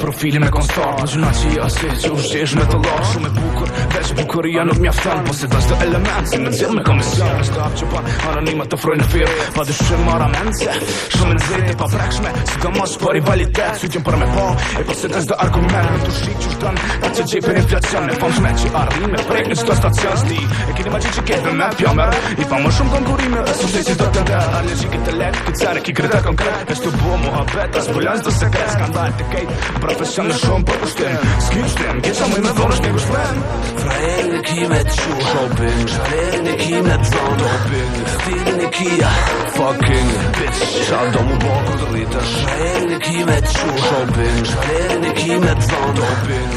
profili me konstart Më gjuna që i asit që u shesh me të lorë Shumë e bukur, veç bukuria nuk mjaftan Po se dash të element, si me cilë me komisar Në shtap që pa anonima të frojnë në firë Pa dyshim mara mence, shumë në zetë pa prekshme Si ka mos për rivalitet, si tjëm për me po E po se dash të argument, me të shi që shtan Ta që gjej për inflacion, me fëm shme që ardi Me prek një stacion sti E kini ma që që шарики крыта конкретно С любому обед, аз болян да се крие скандалите Кей, професионен шум пропустен С ким шлем, гичам и на донышни го шлем Фраерник им е чу Шопинг, шарерник им е цон Допинг kia Fucking bitch Qa do mu bo kët rritë Shreje në kime të shu Shopping Shreje në kime të zon Doping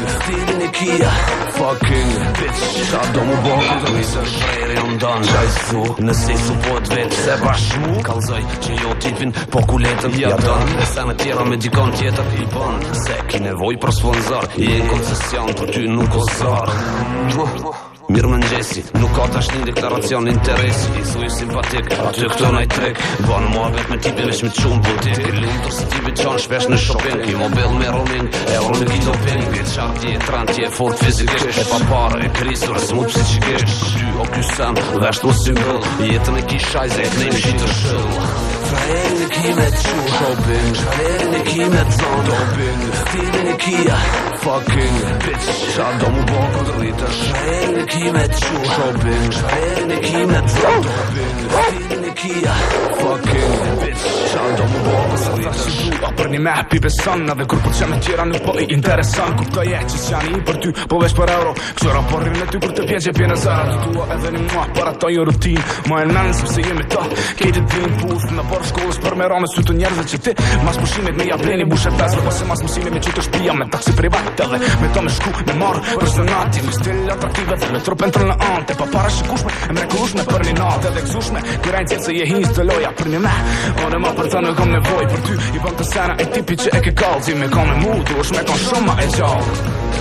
në kia Fucking bitch Qa do mu bo kët rritë në don Qaj su Nësi su po vetë Se bashmu Kalzoj që jo tipin Po ku letën Ja don Se në tjera me dikon tjetër I bon Se ki nevoj për sponsor Je në koncesion Për po ty nuk o zor Mirë më nxesi Nuk ka ta shtin deklaracion interesi I thuj simpatik A ty këto në i trek Ba në mua vet me tipi veç me qumë Bëtik I lindë të si tipi qanë Shpesh në shopin I mobil me roaming, euro orë në kito pin Vjetë qartë tje e tranë tje e fort fizikisht E pa parë e krizur E smutë si qikisht Për ty o ky sen Dhe ashtë më si mëll Jetën e ki shajze Ne im shi të shëll Frajerin e ki me të qumë Shopin Frajerin e ki me të zonë Topin Stilin e kia Fucking Bitch Qa do mu bërë kimetsu Shopping Spelniki netsu Spelniki Fucking bitch Schaut auf den Bock, was Për një me hapi beson dhe kur për po që me tjera nuk po i interesan Kur të je që si janë i për ty Po vesh për euro Kësë raporin rrën e ty kur të pjen që pjene e zara tua edhe një mua Për ato një rutin Ma e nënë sëmë se jemi ta Kejtë të dhjën puth Në borë shkollës për me rame Sy të që ti Mas pushimit me japleni bushet mas mësimi me që të shpia Me taksi privat edhe Me to me shku me marë Për sënati Me stil atraktive dhe me trup në ante Pa po para shikushme E mre kurushme për një se je Për me për të në Për ty i sana E tipi që e ke kalzi me kone mutu është me kone shumë ma e gjallë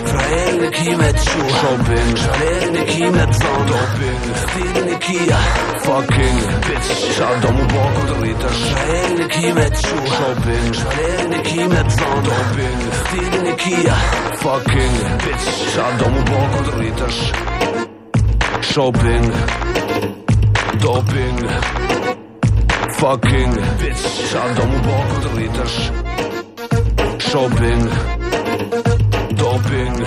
Frajen në kime të shua Shopping Shalin në kime të zonë Doping Fit në kia Fucking Bitch Shal do mu bo kur të rritë Shalin në kime të shua Shopping Shalin në kime të zonë Doping Fit në kia Fucking Bitch Shal do mu bo kur të rritë Shopping Shopping fucking bitch Qa do mu bo këtë rritësh Shopping Doping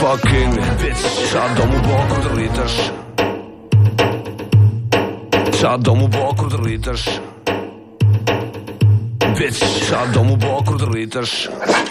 Fucking bitch Qa do mu bo këtë rritësh Qa do mu bo këtë rritësh Bitch Qa do mu bo këtë rritësh